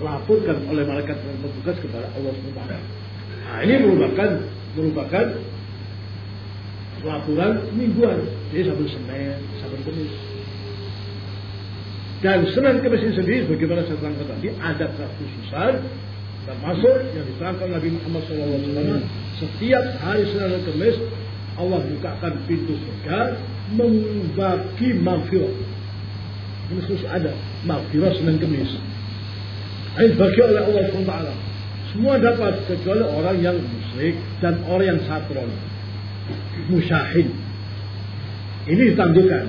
dilaporkan oleh malaikat yang bertugas kepada Allah SWT. Nah ini merupakan merupakan laporan mingguan. Jadi Sabtu Senin, Sabtu Kamis. Dan Senin Kamis ini sendiri, bagaimana saya terangkan tadi, ada kekhususan termasuk yang diterangkan Nabi Muhammad SAW. Setiap hari Senin dan Kamis, Allah bukakan pintu surga membagi maghfirah. Ini khusus ada maghfirah Senin Kamis. Ini bagi oleh Allah SWT. Semua dapat kecuali orang yang musyrik dan orang yang satron. Musyahid. Ini ditandukkan.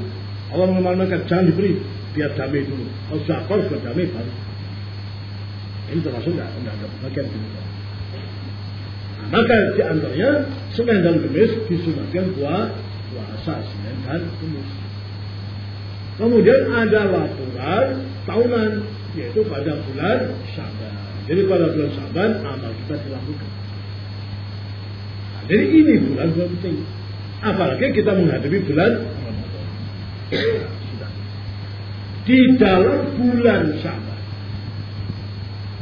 Allah mengatakan jangan diberi biar damai dulu. Kalau sudah kau sudah damai baru. Ini termasuk tidak ada bagian itu. Nah, maka di antaranya Senin dan Kamis disunahkan buat puasa Senin dan Kamis. Kemudian ada laporan tahunan yaitu pada bulan Syaban. Jadi pada bulan Syaban amal kita dilakukan. Nah, jadi ini bulan penting. Apalagi kita menghadapi bulan Ramadan. Di dalam bulan Syaban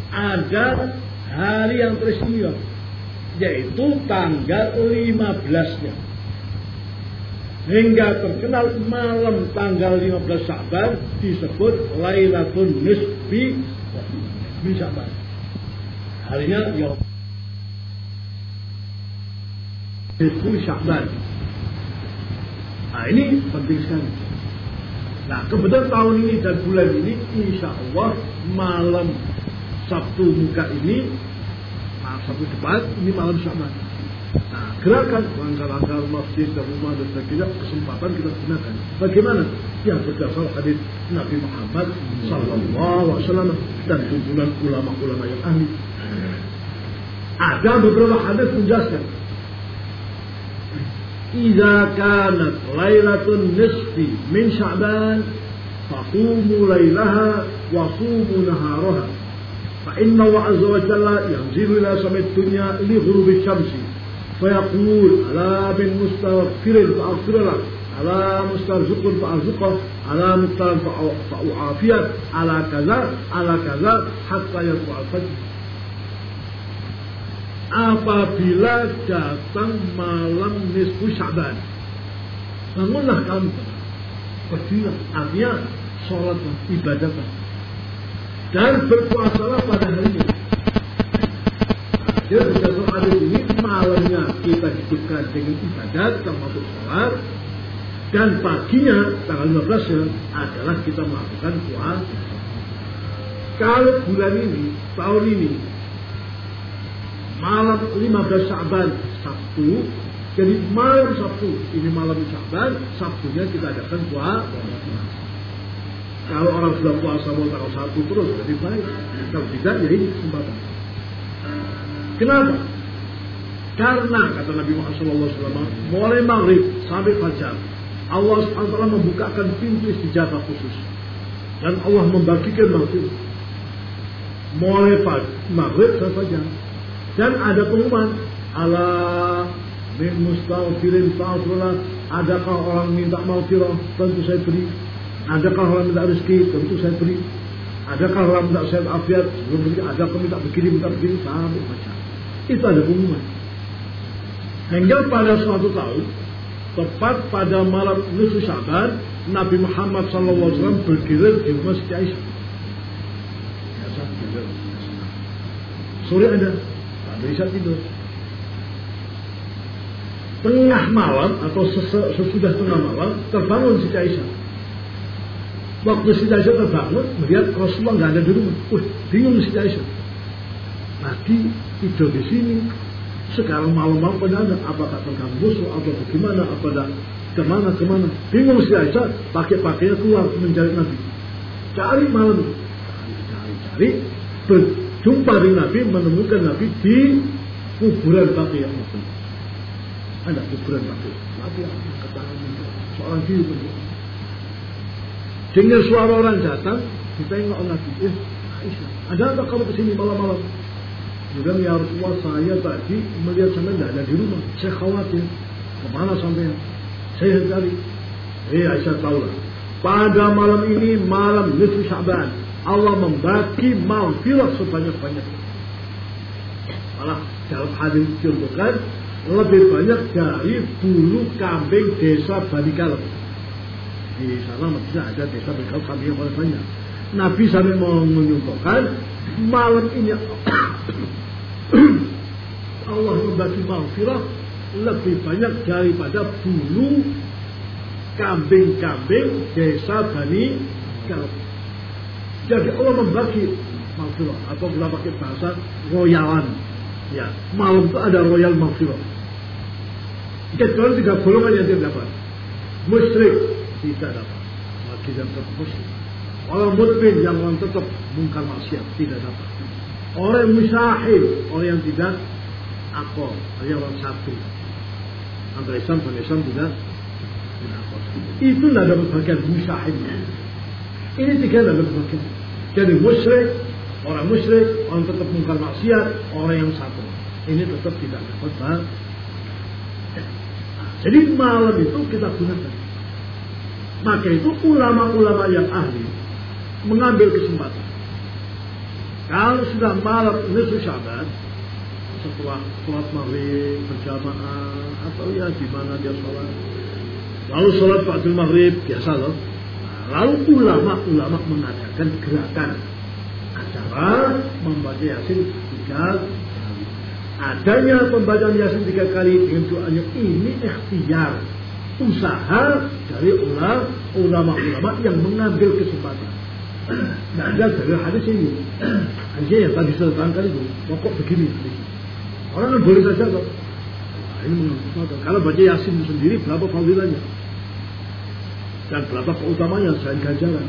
ada hari yang teristimewa yaitu tanggal 15-nya. Hingga terkenal malam tanggal 15 Syaban disebut Lailatul Nisbi min Syaban. Harinya ya Nisbi Syaban. Nah ini penting sekali. Nah kebetulan tahun ini dan bulan ini insya Allah malam Sabtu muka ini, Sabtu depan ini malam Syaban gerakan langkah-langkah masjid dan rumah dan sebagainya kesempatan kita gunakan. Bagaimana? Ya berdasar hadis Nabi Muhammad Sallallahu Alaihi Wasallam dan kumpulan ulama-ulama yang ahli. Ada beberapa hadis menjelaskan. Iza kanat lailatun nisfi min sya'ban fakumu lailaha wa sumu naharaha fa inna wa azza wa jalla yanzilu ila samit dunya li ghurubi syamsi فيقول ألا من مستغفر فأغفر له ألا مسترزق فأرزقه ألا مبتلى فأعافيه على كذا على كذا حتى يطلع الفجر apabila datang malam nisfu Syaban bangunlah kamu berdirilah artinya sholat ibadah dan berpuasalah pada hari ini jadi berdasar hadis ini malamnya kita hidupkan dengan ibadat termasuk sholat dan paginya tanggal 15 nya adalah kita melakukan puasa. Kalau bulan ini, tahun ini, malam 15 Syaban Sabtu, jadi malam Sabtu, ini malam Syaban, Sabtunya kita adakan puasa. Kalau orang sudah puasa mau tanggal satu terus lebih baik. Kalau tidak ya ini kesempatan. Kenapa? Karena kata Nabi Muhammad SAW, mulai maghrib sampai fajar, Allah SWT membukakan pintu istijabah khusus. Dan Allah membagikan maghrib. Mulai maghrib sampai fajar. Dan ada pengumuman, Allah min mustaghfirin fa'afullah. Adakah orang minta maghfirah? Tentu saya beri. Adakah orang minta rezeki? Tentu saya beri. Adakah orang minta sehat afiat? Belum beri. Adakah minta begini, minta begini? Sampai fajar. Itu ada pengumuman. Hingga pada suatu tahun, tepat pada malam nisfu Syaban, Nabi Muhammad SAW bergilir di rumah Siti Aisyah. Biasa, gilir. Sore ada, Nabi Aisyah tidur. Tengah malam atau sesudah tengah malam terbangun Siti Aisyah. Waktu Siti Aisyah terbangun, melihat Rasulullah nggak ada di rumah. Wih, bingung Siti Aisyah. Tadi tidur di sini, sekarang malam-malam pada ada apakah terganggu musuh atau bagaimana apa ada ke mana ke mana. Bingung si Aisyah pakai pakainya keluar mencari Nabi. Cari malam. Cari cari cari. Berjumpa dengan Nabi menemukan Nabi di kuburan pakai yang itu ada kuburan pakai Nabi ketahuan seorang diri dengar suara orang datang ditengok Nabi. Eh Aisyah ada apa kamu ke sini malam-malam Kemudian ya Rasulullah saya tadi melihat sampai tidak ada di rumah. Saya khawatir. Ke mana sampai? Saya cari. Eh Aisyah tahu lah. Pada malam ini malam nisfu Syaban. Allah membagi maghfirah sebanyak-banyak. Malah dalam hadis dicontohkan lebih banyak dari bulu kambing desa Bani Kaleb. Di sana masih ada desa Bani Kaleb kambing yang banyak. Nabi sampai menyumpahkan malam ini Allah membagi maghfirah lebih banyak daripada bulu kambing-kambing desa Bani Kaleb. Jadi Allah membagi maghfirah atau kita pakai bahasa royalan. Ya, malam itu ada royal maghfirah. Kecuali tiga golongan yang tidak dapat. Musyrik tidak dapat. Bagi yang musyrik. Orang mudbin yang orang tetap mungkar maksiat tidak dapat. Orang musahid, orang yang tidak akal, orang yang satu. Antara Islam dan Islam tidak akal. Itu tidak dapat bagian musahid. Ini tiga tidak dapat bagian. Jadi musyrik, orang musyrik, orang tetap mungkar maksiat, orang yang satu. Ini tetap tidak dapat bagian. Jadi malam itu kita gunakan. Maka itu ulama-ulama yang ahli mengambil kesempatan. Kalau sudah malam nisfu Syaban, setelah sholat maghrib berjamaah atau ya di mana dia sholat, lalu sholat Fajr maghrib biasa loh. Lalu ulama-ulama mengadakan gerakan acara membaca yasin tiga adanya pembacaan yasin tiga kali dengan doanya ini ikhtiar usaha dari ulama-ulama yang mengambil kesempatan. Nah, dari hadis ini, hadis yang tadi saya terangkan itu, pokok begini. Orang kan boleh saja kok. Nah, ini Kalau baca yasin sendiri berapa fadilahnya? Dan berapa keutamanya selain ganjaran?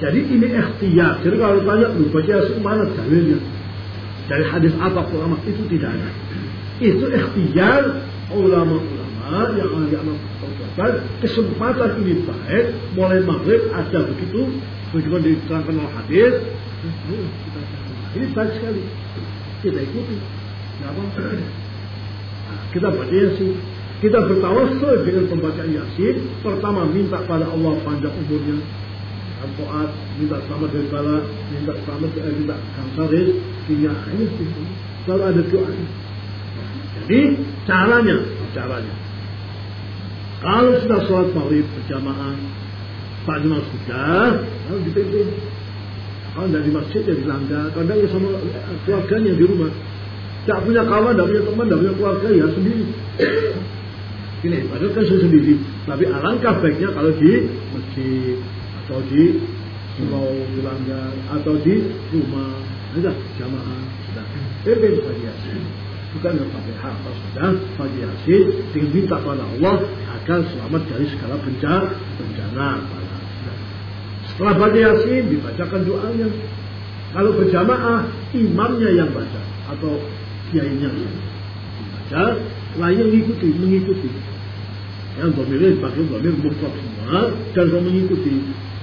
Jadi ini ikhtiar. Jadi kalau tanya, lu baca yasin mana dalilnya? Dari hadis apa ulama itu tidak ada. Itu ikhtiar ulama-ulama yang ahli amal kesempatan ini baik mulai maghrib ada begitu begitu diterangkan oleh hadis. Ini baik sekali. Kita ikuti. Nah, kita baca yasin kita bertawassul dengan pembacaan yasin. Pertama minta pada Allah panjang umurnya. Taat, minta selamat dari bala, minta selamat dari eh, minta kansaris, punya ini selalu ada doa. Jadi caranya, caranya. Kalau sudah sholat maghrib berjamaah, Pak Jumat sudah, lalu dipimpin. Kalau tidak di masjid ya di langgar, kadang ya sama keluarganya di rumah. Tidak punya kawan, tidak punya teman, tidak punya keluarga ya sendiri. Ini, padahal kan sendiri. Tapi alangkah baiknya kalau di masjid atau di pulau Gelanggar atau di rumah sudah jamaah sudah pagi yasin bukan pakai hafal sudah pagi yasin tinggal minta pada Allah agar selamat dari segala bencana setelah pagi yasin dibacakan doanya kalau berjamaah imamnya yang baca atau kiainya yang baca lain mengikuti mengikuti yang pemilih pakai pemilih mutlak semua dan mengikuti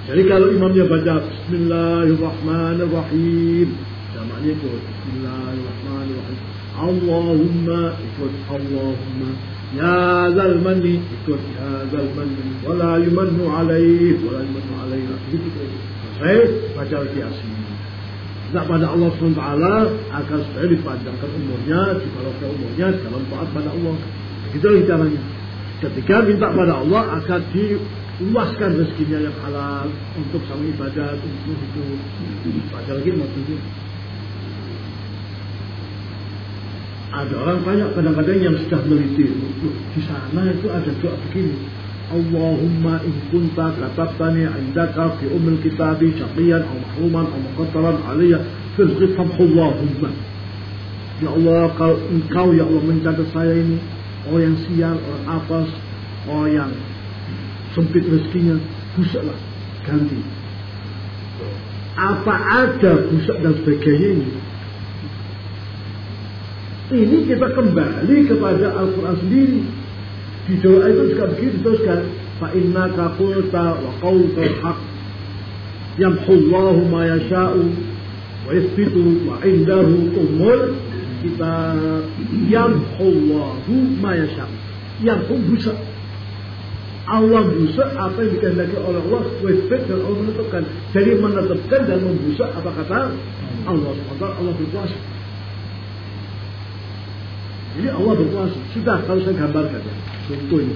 jadi kalau imamnya baca Bismillahirrahmanirrahim, jamaahnya ikut Bismillahirrahmanirrahim. Allahumma ikut Allahumma. Manni ikut ya zal manni. Wala yumannu alaih, wala yumannu alaih. Begitu Selesai baca Yasin. Tidak pada Allah SWT akan supaya dipanjangkan umurnya, dibalokkan umurnya dalam taat pada Allah. Begitu caranya. Ketika minta pada Allah akan di luaskan rezekinya yang halal untuk sama ibadah untuk hidup baca lagi maksudnya ada orang banyak kadang-kadang yang sudah meliti di sana itu ada doa begini Allahumma in kunta katabtani indaka fi umil kitabi syaqiyan atau mahruman atau muqattaran aliyya fizqi Allahumma Ya Allah kalau engkau ya Allah mencatat saya ini orang yang sial, orang apes, orang yang sempit rezekinya, busaklah, ganti. Apa ada busak dan sebagainya ini? Ini kita kembali kepada Al-Quran sendiri. Di doa itu juga begitu teruskan. Fa inna qulta wa qawlul haq yamhullahu ma yasha'u wa yathbitu wa indahu umul kitab yamhullahu ma yasha'u. Yang busak Allah busuk apa yang dikehendaki oleh Allah webet dan Allah menentukan. Jadi menetapkan dan membusuk apa kata Allah Allah berkuasa. Jadi Allah berkuasa. Sudah kalau saya gambarkan ya. Contoh ini.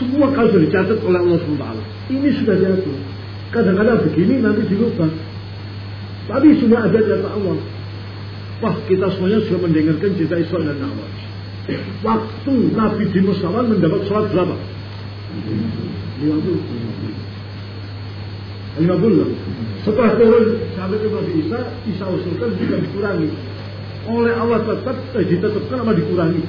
Semua kalau sudah dicatat oleh Allah SWT. Ini sudah diatur. Kadang-kadang begini nanti dirubah. Tapi sudah ada data Allah. Wah kita semuanya sudah mendengarkan cerita Isra dan Mi'raj. Waktu Nabi di Musawan mendapat sholat berapa? 50. 50. Setelah turun sampai ke Nabi Isa, Isa usulkan juga dikurangi. Oleh Allah tetap eh, ditetapkan apa dikurangi?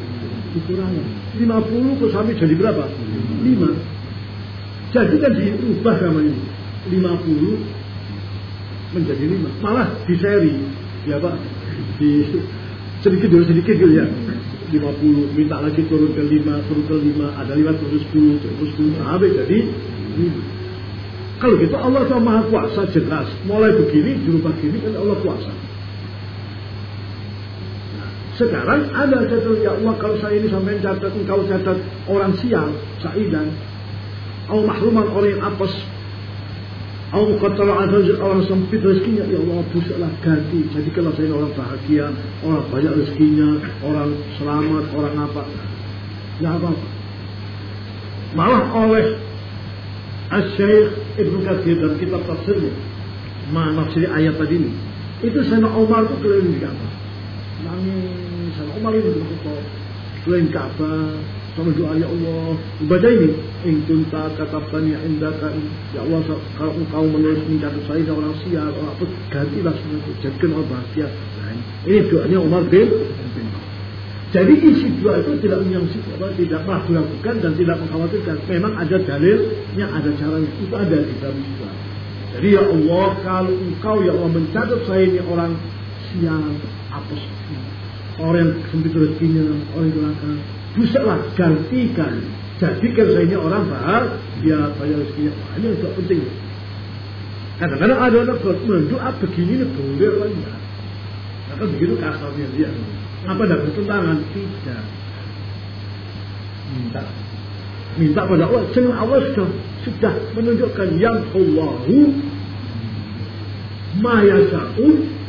Dikurangi. 50 ke sampai jadi berapa? 5. Jadi kan diubah namanya. 50 menjadi 5. Malah di seri. Ya Pak. Di sedikit dulu sedikit gitu ya. 50, minta lagi turun ke 5, turun ke 5, ada 5 turun 10, turun 10, sampai jadi 5. Kalau gitu Allah itu maha kuasa jelas. Mulai begini, dirubah gini kan Allah kuasa. Sekarang ada catat ya Allah kalau saya ini sampai catat engkau catat orang sial, saidan, atau mahruman orang yang apes, Allah kata orang sempit rezekinya, ya Allah busuklah ganti. Jadi kalau saya orang bahagia, orang banyak rezekinya, orang selamat, orang apa. Ya apa. Malah oleh Asyik Ibn Kathir dan kitab tafsirnya. Menafsiri ayat tadi ini. Itu Sayyidina Umar itu keliling di Ka'bah. Nangis. Sayyidina Umar itu keliling Ka'bah sama doa ya Allah ibadah ini in kunta katabtani indaka ya Allah kalau engkau menulis mencatat saya orang sial orang apa gantilah semua itu. Jadikan orang bahagia. Ini doanya Umar bin jadi isi doa itu tidak menyangsi apa tidak meragukan dan tidak mengkhawatirkan. Memang ada dalilnya ada caranya. Itu ada di dalam jadi ya Allah kalau engkau ya Allah mencatat saya ini orang sial apa orang yang sempit rezekinya orang yang belakang busuklah gantikan. Jadikan saya ini orang bahagia banyak rezekinya. Ini juga penting. Kadang-kadang ada anak berdoa begini ini boleh enggak? Maka begitu kasarnya dia. Apa tidak bertentangan tidak. Minta. Minta pada Allah. Jangan Allah sudah sudah menunjukkan yang Allahu ma yasa'u itu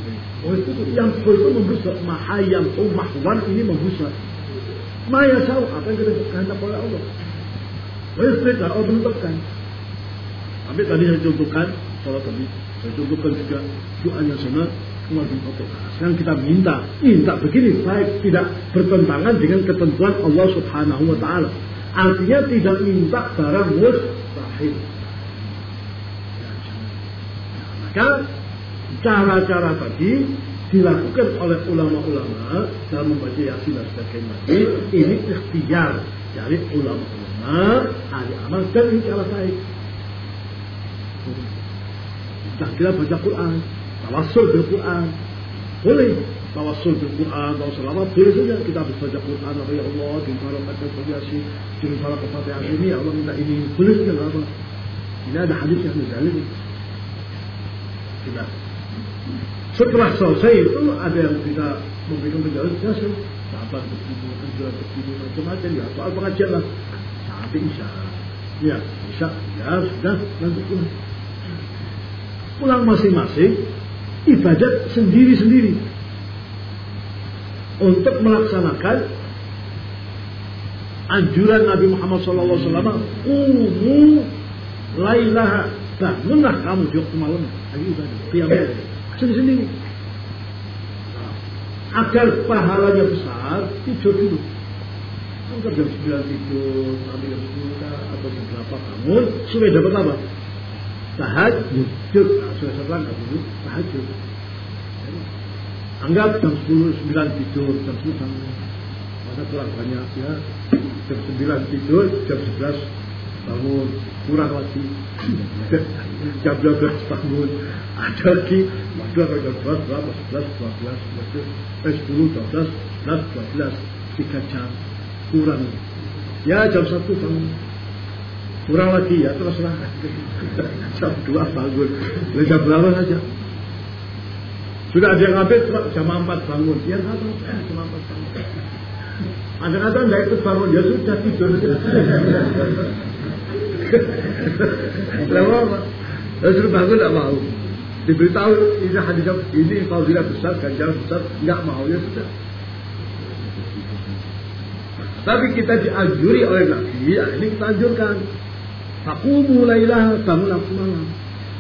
yang itu membesar mahayam oh mahwan ini membesar Maya tahu apa yang kita kehendak oleh Allah. Wajibkan Allah menentukan. Tapi tadi saya contohkan, kalau tadi saya contohkan juga doanya sana Umar bin Khattab. Sekarang kita minta, minta begini baik tidak bertentangan dengan ketentuan Allah Subhanahu Wa Taala. Artinya tidak minta barang mustahil. Maka cara-cara tadi dilakukan oleh ulama-ulama dalam membaca yasin dan sebagainya. Ini ikhtiar dari ulama-ulama ahli amal dan ini cara baik. Dan kita baca Quran tawassul bil Quran. Boleh tawassul bil Quran tawassul apa boleh saja kita harus baca Quran ya Allah di barokatnya yasin di barokat fatihah ini ya Allah minta ini. Boleh saja apa ini ada hadis yang misalnya kita setelah selesai itu ada yang bisa memberikan penjelasan jasa. Sahabat begini, penjual begini, macam-macam ya. Soal pengajian lah. Sampai isya. Ya, isya. Ya, sudah. Lanjut pulang. Pulang masing-masing. Ibadat sendiri-sendiri. Untuk melaksanakan anjuran Nabi Muhammad SAW. Umu lailaha. Bangunlah kamu di waktu malam. Lagi. Qiyamah sendiri-sendiri. Agar pahalanya besar, tidur dulu. Mungkin jam 9 tidur, sampai jam 10 atau jam berapa bangun, supaya dapat apa? Tahajud. Nah, sudah setelah nggak dulu, tahajud. Anggap jam 10, 9 tidur, jam 10 bangun. Masa kurang banyak ya. Jam 9 tidur, jam 11 bangun. Kurang lagi. jam 12 bangun. Ada lagi dua kali dua berapa? Sebelas, dua belas, eh sepuluh, dua belas, belas, dua belas, tiga jam kurang. Ya jam satu bangun. Kurang lagi ya teruslah. jam dua bangun. Jam berapa saja? Sudah ada yang habis jam empat bangun. Ya apa? Eh, jam empat bangun. Ada kata nggak ikut bangun ya sudah tidur. Lalu? Lalu bangun nggak mau. Diberitahu ini hadis ini fadilah besar, ganjaran besar, nggak mau ya sudah. Tapi kita dianjuri oleh Nabi, ya ini kita anjurkan. Aku mulailah bangun aku malam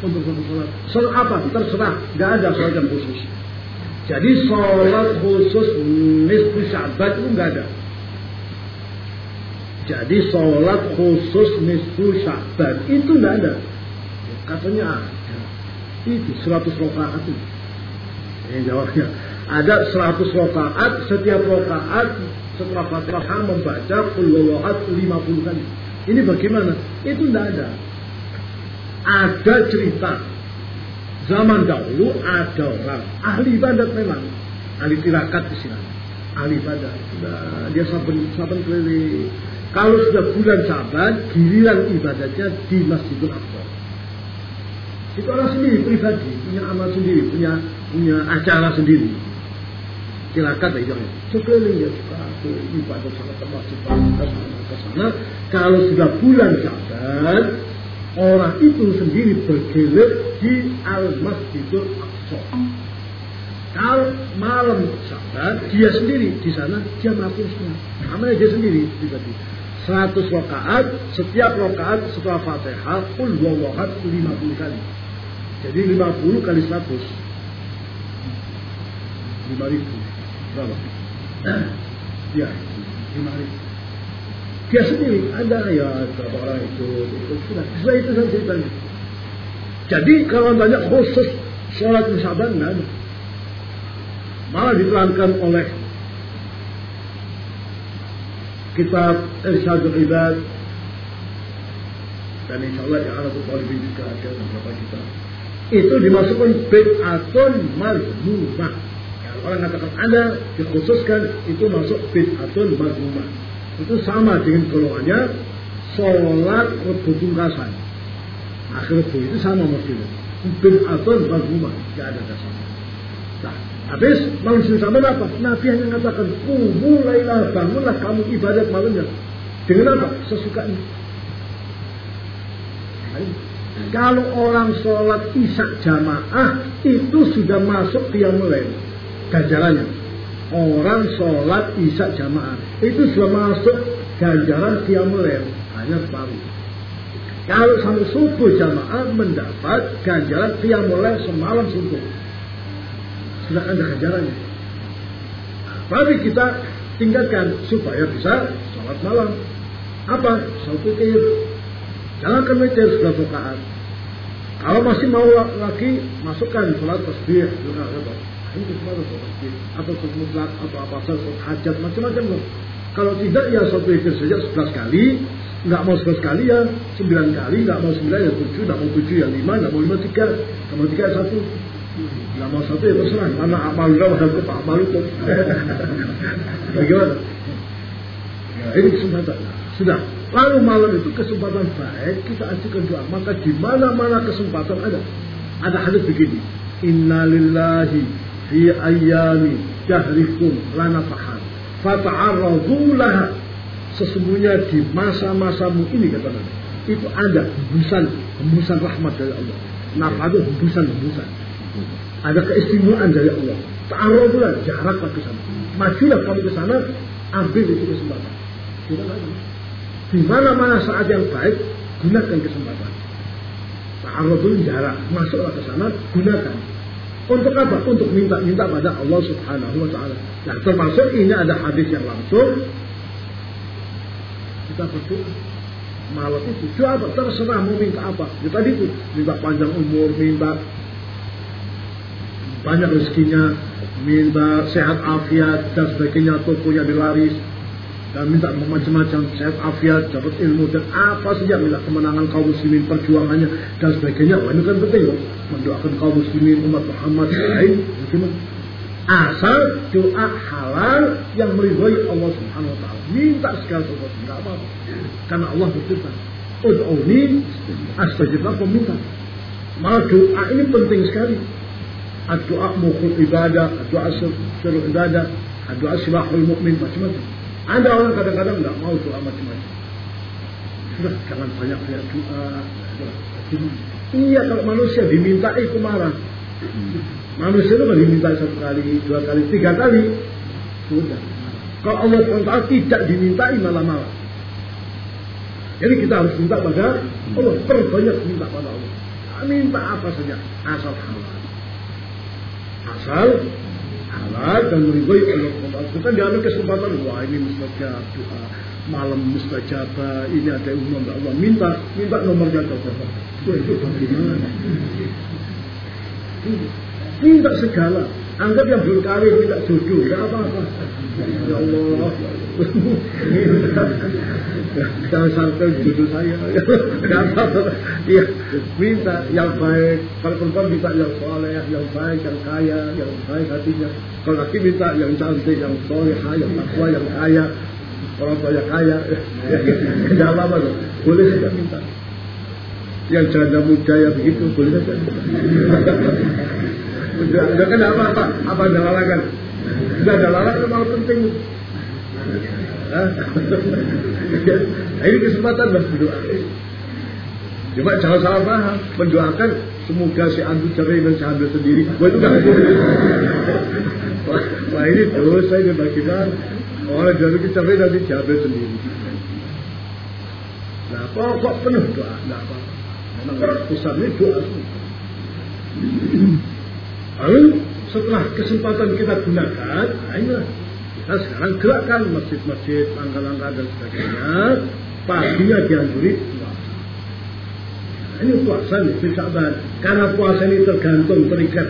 untuk sholat. Sholat apa? Terserah, nggak ada sholat yang khusus. Jadi sholat khusus nisfu syabat itu nggak ada. Jadi sholat khusus nisfu syabat itu nggak ada. Katanya ada. Itu 100 rakaat itu. Ini jawabnya. Ada 100 rakaat, setiap rakaat setelah Fatihah membaca kulwawahat 50 kali. Ini bagaimana? Itu tidak ada. Ada cerita. Zaman dahulu ada orang ahli ibadat memang. Ahli tirakat di sini. Ahli ibadat. Nah, dia saben saben keliling. Kalau sudah bulan Saban, giliran ibadatnya di Masjidil Aqsa. Itu orang sendiri pribadi, punya amal sendiri, punya punya acara sendiri. Tirakat aja. Sekeliling dia suka ibadah sangat termasuk ke sana ke sana. Kalau sudah bulan Syaban, orang itu sendiri bergelut di Al Masjidul Aqsa. Kalau malam Syaban, dia sendiri di sana dia melakukan semua. Namanya dia sendiri pribadi. 100 rakaat, setiap rakaat setelah Fatihah, kul wawahat 50 kali. Jadi 50 kali 100. 5 ribu. Berapa? Ya, lima ribu. Dia sendiri ada ya berapa orang itu, itu sudah. Itu saya ceritanya. Jadi kalau banyak khusus sholat musyaban nggak ada. Malah diterangkan oleh kitab Irsyadul Ibad dan insya Allah yang anak talibin juga ada beberapa kita itu dimasukkan bid'atun mazmumah orang katakan ada dikhususkan itu masuk bid'atun mazmumah. Itu sama dengan golongannya sholat rebu. Akhir rebu itu sama maksudnya. Bid'atun mazmumah. Tidak ada dasarnya. Nah, habis manusia sama apa? Nabi hanya mengatakan, mulailah bangunlah kamu ibadat malamnya. Dengan apa? Sesukanya. Kalau orang sholat isak jamaah itu sudah masuk qiyamul lail ganjarannya. Orang sholat isak jamaah itu sudah masuk ganjaran qiyamul hanya separuh. Kalau sampai subuh jamaah mendapat ganjaran qiyamul semalam subuh. Sudah ada ganjarannya. Tapi kita tinggalkan supaya bisa sholat malam. Apa? Satu kir. Jangan kemeter sudah rakaat. Kalau masih mau lagi, masukkan sholat tasbih. Ini semua harus masjid atau mutlak atau apa saja hajat macam-macam loh. Kalau tidak ya satu itu saja sebelas kali, nggak mau sebelas kali ya sembilan kali, nggak mau sembilan ya tujuh, nggak mau tujuh ya lima, nggak mau lima tiga, nggak mau tiga ya satu, nggak mau satu ya terserah. Karena amal rawah dan kepak amal itu. Bagaimana? Ya, ini kesempatan. Sudah. Lalu malam itu kesempatan baik kita ajukan doa. Maka di mana-mana kesempatan ada. Ada hadis begini. Inna lillahi fi ayami jahrikum lanafahan. Fata'arradu laha. Sesungguhnya di masa-masamu ini kata Nabi itu ada hembusan hembusan rahmat dari Allah. Nafah itu hembusan-hembusan ada keistimewaan dari Allah. Ta'arradulah jaraklah ke sana. Majulah kamu ke sana ambil itu kesempatan. Kita lagi di mana-mana saat yang baik gunakan kesempatan ta'arradul jarak masuklah ke sana gunakan untuk apa? Untuk minta-minta pada Allah Subhanahu wa taala. Nah, termasuk ini ada hadis yang langsung kita berdoa malam itu. Doa? Terserah mau minta apa. Ya, tadi itu minta panjang umur, minta banyak rezekinya, minta sehat afiat dan sebagainya, tokonya dilaris, dan minta macam-macam sehat afiat, dapat ilmu dan apa saja minta kemenangan kaum muslimin perjuangannya dan sebagainya. Wah, ini kan penting loh. Mendoakan kaum muslimin umat Muhammad lain bagaimana? Asal doa halal yang meridhoi Allah Subhanahu wa taala. Minta segala sesuatu enggak apa-apa. Karena Allah berfirman, "Ud'uni astajib lakum minta." Malah doa ini penting sekali. Doa mukul ibadah, doa suruh ibadah, doa silahul mukmin macam-macam. Ada orang kadang-kadang nggak mau doa macam-macam. Sudah jangan banyak banyak doa. Iya kalau manusia diminta itu marah. Manusia itu diminta satu kali, dua kali, tiga kali. Sudah. Kalau Allah SWT tidak dimintai malah marah. Jadi kita harus minta pada Allah. Terbanyak minta pada Allah. Minta apa saja. Asal halal. Asal halal dan meridhoi Allah. Kita diambil kesempatan. Wah ini mustajab doa. Malam mustajab. Ini ada umum Allah. Minta. Minta nomornya coba. Wah itu bagaimana? Minta segala. Anggap yang belum kawin minta jodoh, tidak apa-apa. Ya Allah, jangan sampai jodoh saya. Tidak apa-apa. Ya, minta yang baik. Kalau perempuan minta yang soleh, yang baik, yang kaya, yang baik hatinya. Kalau laki minta yang cantik, yang soleh, yang takwa, yang kaya. Orang tua yang kaya. Tidak apa-apa. Boleh saja minta yang janda muda ya begitu boleh saja. Udah kan apa apa apa ada larangan? Sudah ada larangan malah penting. Nah, ini kesempatan buat berdoa. Cuma jangan salah paham. Mendoakan semoga si Andu cerai dan si Andu sendiri. Wah itu gak wah, wah ini dosa ini bagaimana? Orang jadi cerai nanti diambil sendiri. Nah pokok penuh doa. Nah apa pusatnya doa Lalu setelah kesempatan kita gunakan, inilah kita sekarang gerakkan masjid-masjid, langkah-langkah dan sebagainya. Paginya dianjuri puasa. Nah, ini puasa nih, Syaban. Karena puasa ini tergantung, terikat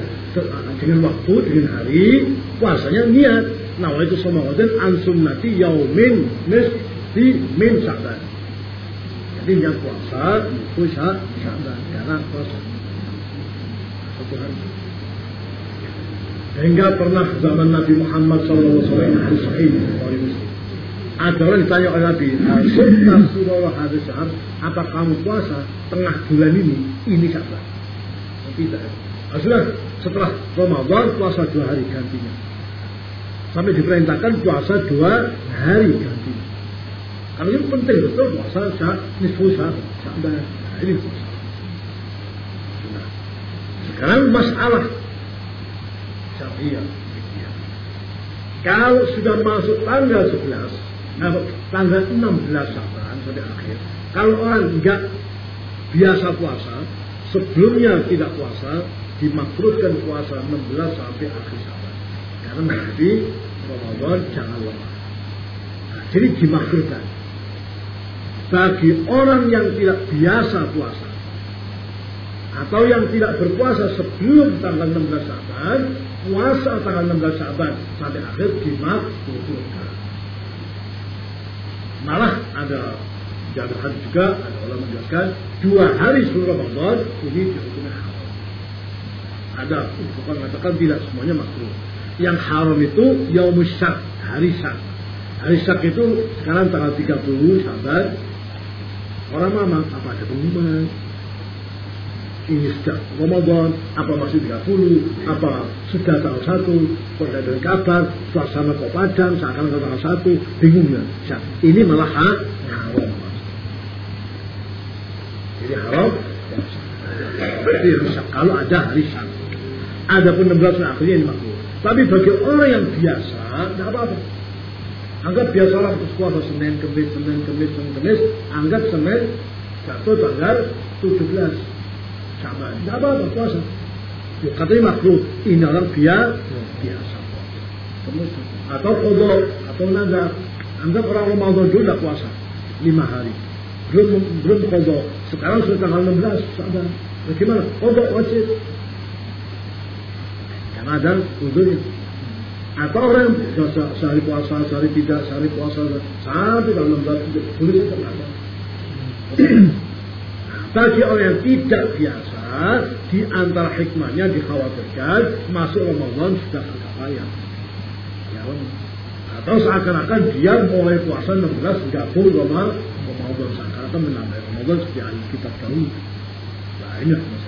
dengan waktu, dengan hari, puasanya niat. Nah, itu semua ansum nanti yaumin nisfi min Syaban. Jadi yang puasa itu Syaban karena puasa satu hari. Hingga pernah zaman Nabi Muhammad SAW itu sahih Ada orang ditanya oleh Nabi, syahr, apa kamu puasa tengah bulan ini? Ini Syaban. Tidak. Nah, setelah Ramadan puasa dua hari gantinya. Sampai diperintahkan puasa dua hari gantinya. Karena ini penting betul puasa sah, nisfu sah, Nah, ini puasa. Nah, sekarang masalah syariah. Kalau sudah masuk tanggal 11, nah, tanggal 16 Syaban sampai akhir, kalau orang enggak biasa puasa, sebelumnya tidak puasa, dimakruhkan puasa 16 sampai akhir Syaban. Karena nanti Ramadan jangan lemah. Nah, jadi dimakruhkan bagi orang yang tidak biasa puasa atau yang tidak berpuasa sebelum tanggal 16 Syaban, puasa tanggal 16 Syaban sampai akhir dimakruhkan. Malah ada jadwal juga ada orang menjelaskan dua hari sebelum Ramadan ini dihukumi haram. Ada bukan mengatakan tidak semuanya makruh. Yang haram itu yaumus syak, hari syak. Hari syak itu sekarang tanggal 30 Syaban Orang mama, apa ada pengumuman? Ini sejak Ramadan, apa masih 30, apa sudah tanggal 1, kok ada kabar, suasana kok padam, seakan tanggal 1, bingung ya. Ini malah hak haram. Jadi haram, berarti rusak. Kalau ada hari satu. Ada pun 16 akhirnya ini makhluk. Tapi bagi orang yang biasa, tidak apa-apa. Anggap biasalah puasa Senin, Kemis, Senin, Kemis, Senin, Kemis. Anggap Senin jatuh tanggal 17 Syaban. Tidak apa-apa puasa. Ya, katanya makruh. Ini orang biasa. biasa. Atau kodok, atau nazar. Anggap orang Ramadan dulu tidak puasa. Lima hari. Belum belum kodok. Sekarang sudah tanggal 16 Syaban. Bagaimana? Kodok wajib. Karena ada udurnya. Atau orang yang sehari puasa, sehari tidak, sehari puasa, sampai dalam bulan boleh itu ada. Bagi orang yang tidak biasa, di antara hikmahnya dikhawatirkan masuk Ramadan sudah agak layak. Ya, atau seakan-akan dia mulai puasa 16 gabung sama Ramadan seakan-akan menambah Ramadan seperti kita tahu. Nah ini.